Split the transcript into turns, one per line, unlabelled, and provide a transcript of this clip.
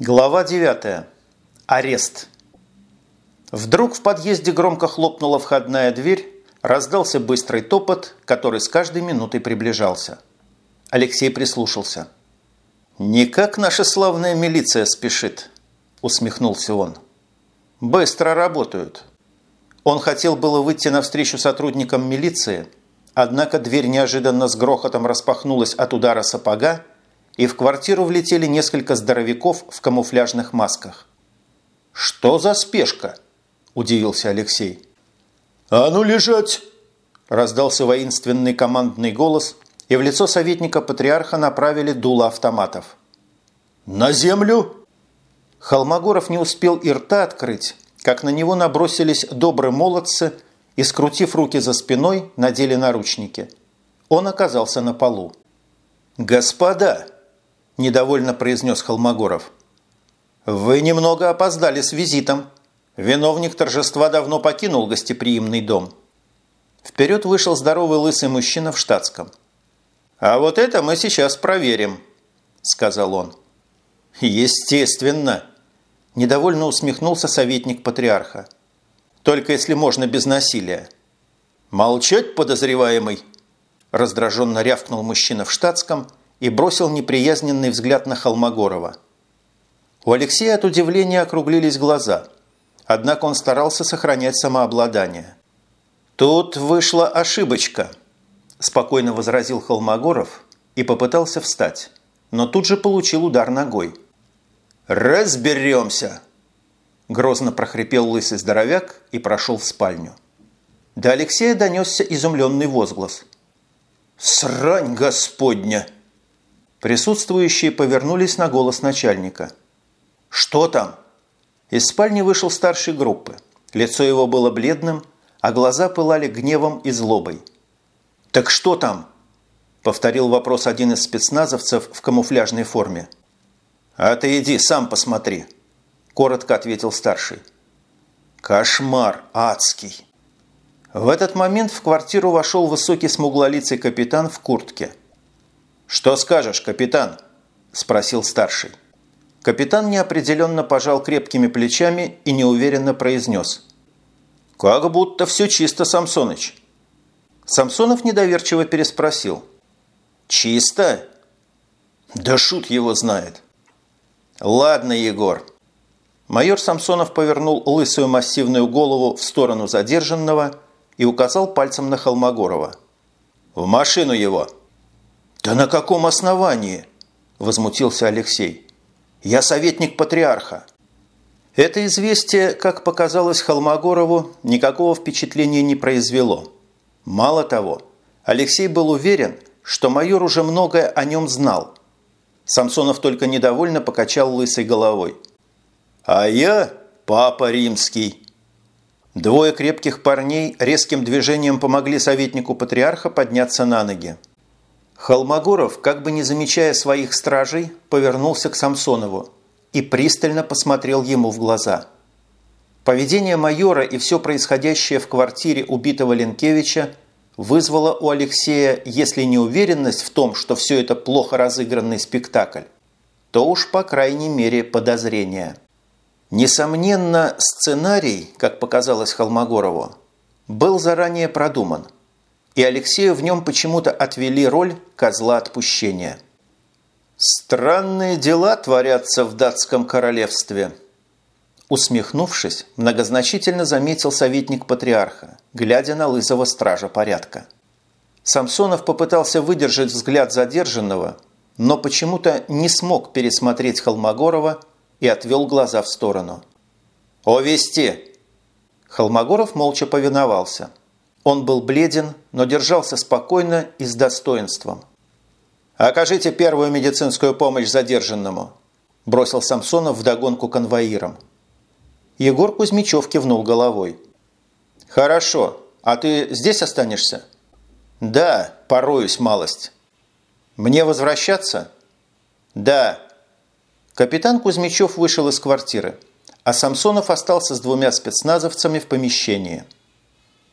Глава 9. Арест. Вдруг в подъезде громко хлопнула входная дверь, раздался быстрый топот, который с каждой минутой приближался. Алексей прислушался. «Никак наша славная милиция спешит», – усмехнулся он. «Быстро работают». Он хотел было выйти навстречу сотрудникам милиции, однако дверь неожиданно с грохотом распахнулась от удара сапога, и в квартиру влетели несколько здоровяков в камуфляжных масках. «Что за спешка?» – удивился Алексей.
«А ну лежать!»
– раздался воинственный командный голос, и в лицо советника патриарха направили дуло автоматов.
«На землю!»
Холмогоров не успел и рта открыть, как на него набросились добрые молодцы и, скрутив руки за спиной, надели наручники. Он оказался на полу. «Господа!» Недовольно произнес Холмогоров. «Вы немного опоздали с визитом. Виновник торжества давно покинул гостеприимный дом». Вперед вышел здоровый лысый мужчина в штатском. «А вот это мы сейчас проверим», – сказал он. «Естественно», – недовольно усмехнулся советник патриарха. «Только если можно без насилия». «Молчать, подозреваемый!» – раздраженно рявкнул мужчина в штатском – и бросил неприязненный взгляд на Холмогорова. У Алексея от удивления округлились глаза, однако он старался сохранять самообладание. «Тут вышла ошибочка», – спокойно возразил Холмогоров и попытался встать, но тут же получил удар ногой. «Разберемся!» – грозно прохрипел лысый здоровяк и прошел в спальню. До Алексея донесся изумленный возглас. «Срань господня!» Присутствующие повернулись на голос начальника. «Что там?» Из спальни вышел старший группы. Лицо его было бледным, а глаза пылали гневом и злобой. «Так что там?» – повторил вопрос один из спецназовцев в камуфляжной форме. «А ты иди, сам посмотри», – коротко ответил старший. «Кошмар адский!» В этот момент в квартиру вошел высокий смуглолицый капитан в куртке – «Что скажешь, капитан?» – спросил старший. Капитан неопределенно пожал крепкими плечами и неуверенно произнес. «Как будто все чисто, Самсоныч». Самсонов недоверчиво переспросил. «Чисто?» «Да шут его знает». «Ладно, Егор». Майор Самсонов повернул лысую массивную голову в сторону задержанного и указал пальцем на Холмогорова. «В машину его!» «Да на каком основании?» – возмутился Алексей. «Я советник патриарха». Это известие, как показалось Холмогорову, никакого впечатления не произвело. Мало того, Алексей был уверен, что майор уже многое о нем знал. Самсонов только недовольно покачал лысой головой. «А я папа римский». Двое крепких парней резким движением помогли советнику патриарха подняться на ноги. Холмогоров, как бы не замечая своих стражей, повернулся к Самсонову и пристально посмотрел ему в глаза. Поведение майора и все происходящее в квартире убитого Ленкевича вызвало у Алексея, если не уверенность в том, что все это плохо разыгранный спектакль, то уж, по крайней мере, подозрение. Несомненно, сценарий, как показалось Холмогорову, был заранее продуман – и Алексею в нем почему-то отвели роль козла отпущения. «Странные дела творятся в датском королевстве», Усмехнувшись, многозначительно заметил советник патриарха, глядя на лысого стража порядка. Самсонов попытался выдержать взгляд задержанного, но почему-то не смог пересмотреть Холмогорова и отвел глаза в сторону. «О, вести!» Холмогоров молча повиновался – он был бледен, но держался спокойно и с достоинством. «Окажите первую медицинскую помощь задержанному», – бросил Самсонов вдогонку конвоирам. Егор Кузьмичев кивнул головой. «Хорошо. А ты здесь останешься?» «Да, пороюсь малость». «Мне возвращаться?» «Да». Капитан Кузьмичев вышел из квартиры, а Самсонов остался с двумя спецназовцами в помещении –